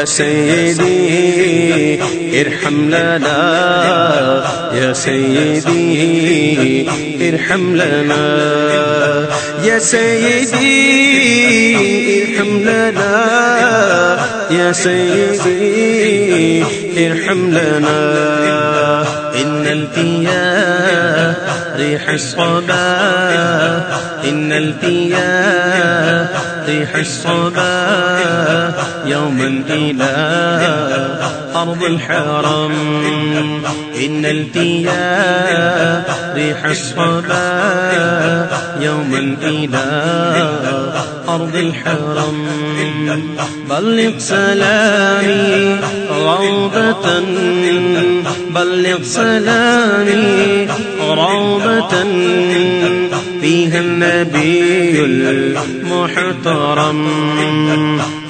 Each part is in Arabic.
يا سيدي ارحم لنا يا سيدي ارحم لنا يا سيدي ارحم لنا يا سيدي ارحم لنا۔ إن الفيا ريح الصبا. إن الفيا ريح الصبا. يوما إلى أرض الحرم. إن الفيا ريح الصبا. يوما إلى أرض الحرم. بلغ سلامي روضة. بلغ سلامي روضة فيها النبي المحترم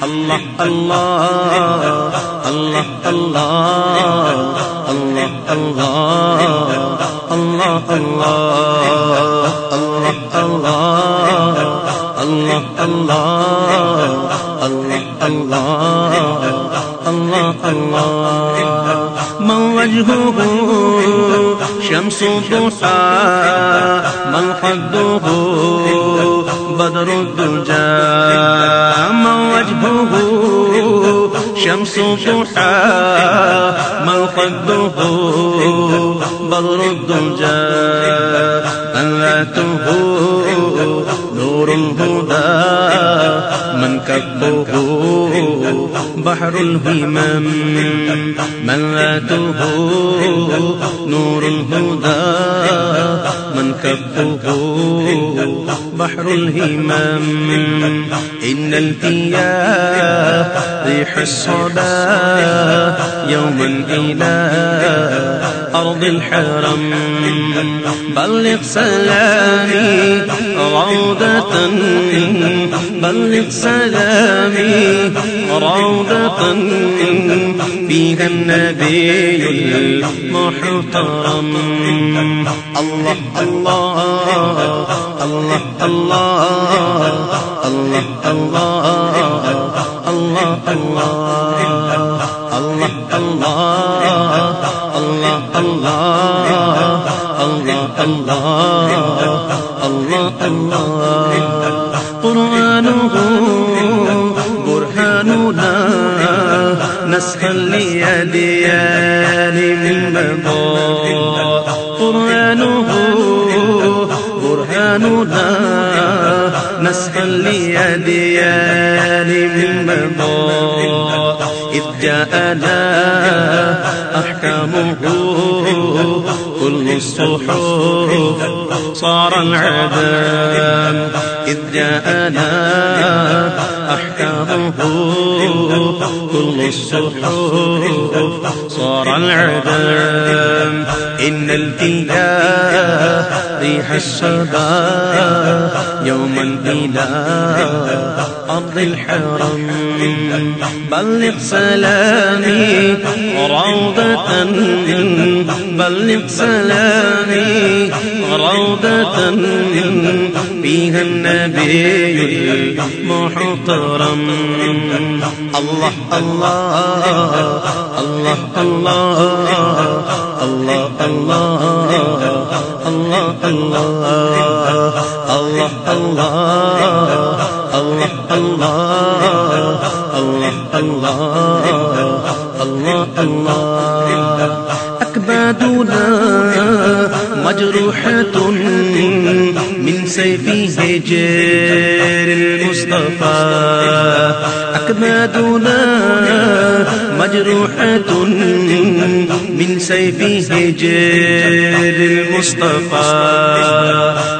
الله الله الله الله الله الله الله الله الله الله الله الله الله الله موجهه شمس الضحى ما حده بدر الدجى ما وجهه شمس الضحى ما حده بدر الدجى أناته نور الهدى من كبه بحر الهمم من ذاته نور الهدى من كفه بحر الهمم. إن الفيا ريح الصدى يوما إلى أرض الحرم. بلغ سلامي روضة بلغ سلامي روضة فيها النبي المحترم الله الله الله الله الله الله الله الله الله الله الله الله الله الله الله. قرآنه برهاننا نسخا ليديان من مضى قرآنه برهاننا نسخا ليديان من مضى إذ جاءنا أحكامه. كل الصحف صار العدم. إذ جاءنا أحكامه. كل الصحف صار العدم. إن الفيا ريح الصبا يوما إلى أرض الحرم. بلغ سلامي روضة بلغ سلامي روضة. فيها النبي المحترم الله الله الله الله الله الله الله الله الله الله الله الله الله الله الله الله أكبادنا مجروحة جير المصطفى. أكبادنا مجروحة من سيفه جير المصطفى.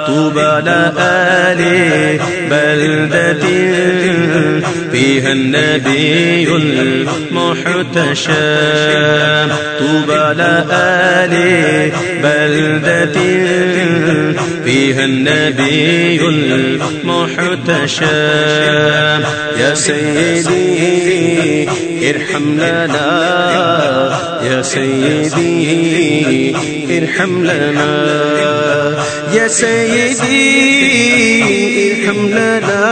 طوبى لآل بلدة فيها النبي المحتشم. طوبى لآل بلدة فيها النبي المحتشم. يا سيدي ارحم لنا. يا سيدي ارحم لنا. يا سيدي ارحم لنا.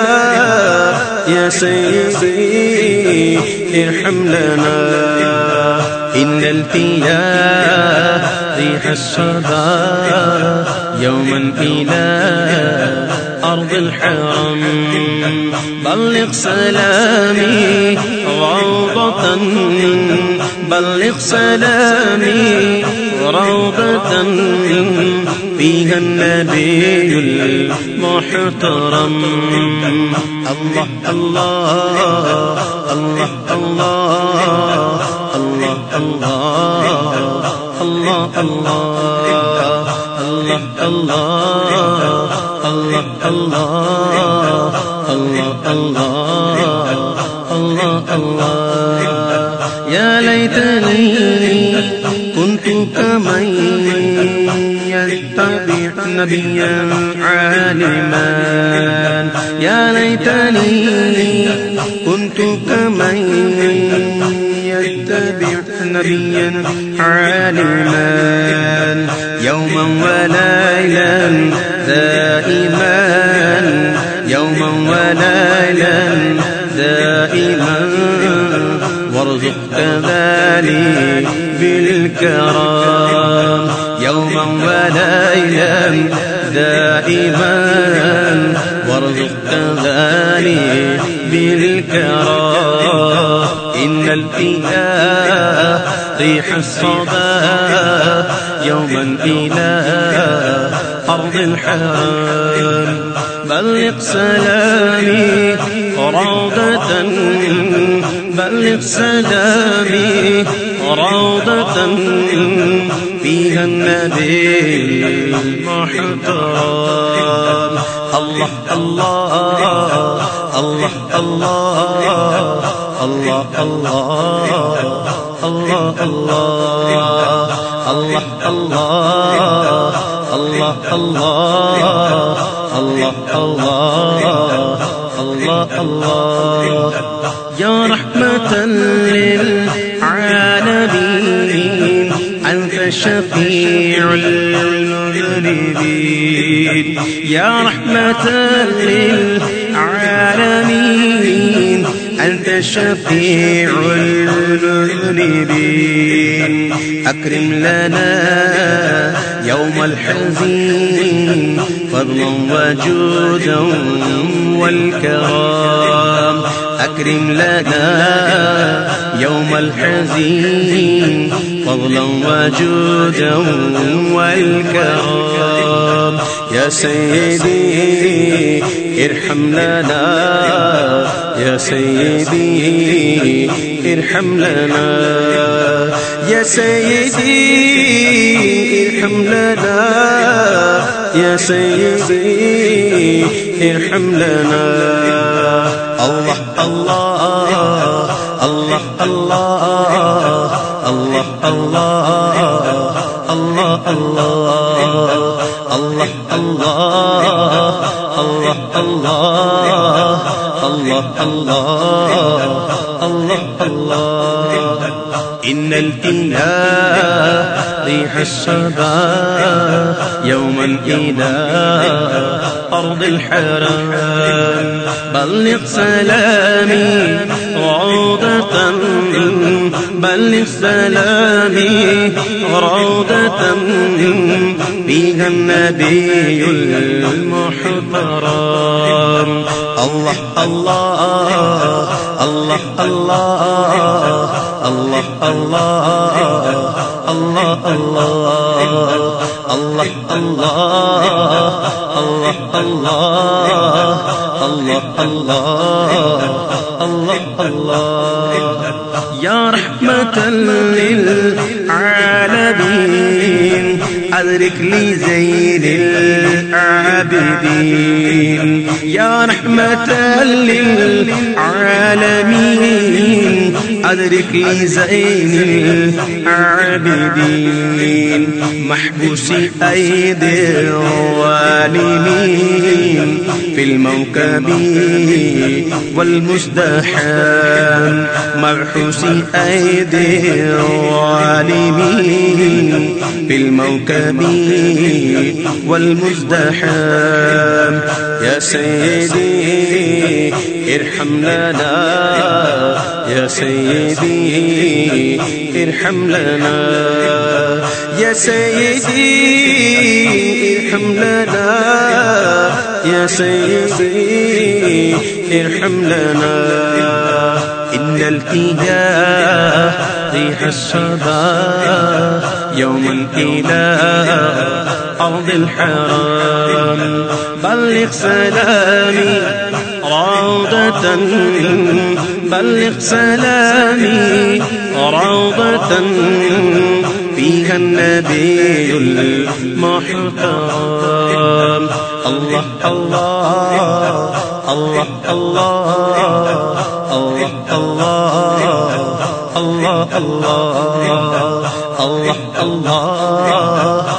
يا سيدي ارحم لنا. إن الفيا ريح الصبا يوما إلى أرض الحرم. بلغ سلامي روضة بلغ سلامي روضة. فيها النبي المحترم. الله الله الله الله. اللہ اللہ اللہ اللہ اللہ اللہ اللہ اللہ اللہ اللہ يا عالما يا ليتني كنت كمن نبيا عالما يوما وليلا دائما يوما وليلا دائما. وارزق كذلك بالكرام يوما وليلا دائما. وارزق كذلك بالكرام. إن الفئة ريح الصبا يوما إلى أرض الحرام بلغ سلامي روضة بلغ سلامي روضة فيها النبي المحترم. الله الله الله الله الله الله الله. الله الله الله الله الله الله الله الله يا رحمة للعالمين أنت شفيع المذنبين يا رحمة للعالمين أنت شفيع المذنبين أكرم لنا يوم الحزين فضلا وجودا والكرام. أكرم لنا يوم الحزين فضلا وجودا والكرام. يا سيدي ارحم لنا يا سيدي ارحم لنا. يا سيدي ارحم لنا. يا سيدي ارحم لنا الله الله الله الله الله الله الله الله الله الله الله الله الله الله الله الله إن الإله ريح الصبا يوما إلى أرض الحرام بلغ سلامي روضة بلغ سلامي روضة فيها النبي المحترم الله الله الله الله الله الله الله الله الله الله الله الله الله الله الله. يا رحمة للعالمين أدرك لي زين العابدين. يا رحمة للعالمين أدرك لي زين العابدين محبوس أيدي الظالمين. في الموكب والمزدحم. مرحوس أيدي الظالمين. في الموكب يا سيدي ارحم لنا. يا سيدي ارحم لنا. يا سيدي ارحم لنا. يا سيدي ارحم لنا. إن الإله ريح الصبا يوما إلى أرض الحرام بلغ سلامي روضة بلغ سلامي روضة فيها النبي المحترم الله الله الله الله الله الله الله الله الله